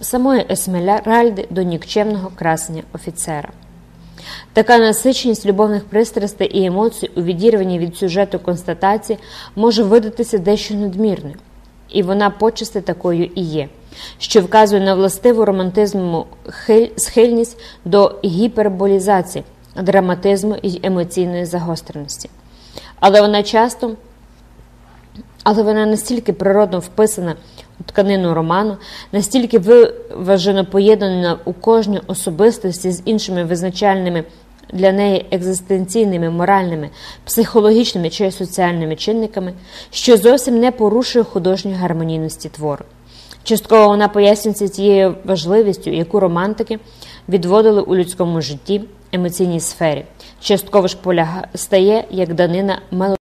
самої Есмеральди до нікчемного красення офіцера. Така насиченість любовних пристрастей і емоцій у відірванні від сюжету констатації може видатися дещо надмірною, і вона почасти такою і є. що вказує на властиву романтизму схильність до гіперболізації, драматизму і емоційної загостреності. Але вона часто але вона настільки природно вписана у тканину роману, настільки виважено поєднана у кожній особистості з іншими визначальними для неї екзистенційними, моральними, психологічними чи соціальними чинниками, що зовсім не порушує художньої гармонійності твору. Частково вона пояснюється тією важливістю, яку романтики відводили у людському житті емоційній сфері, частково ж поляга стає як данина мелодії.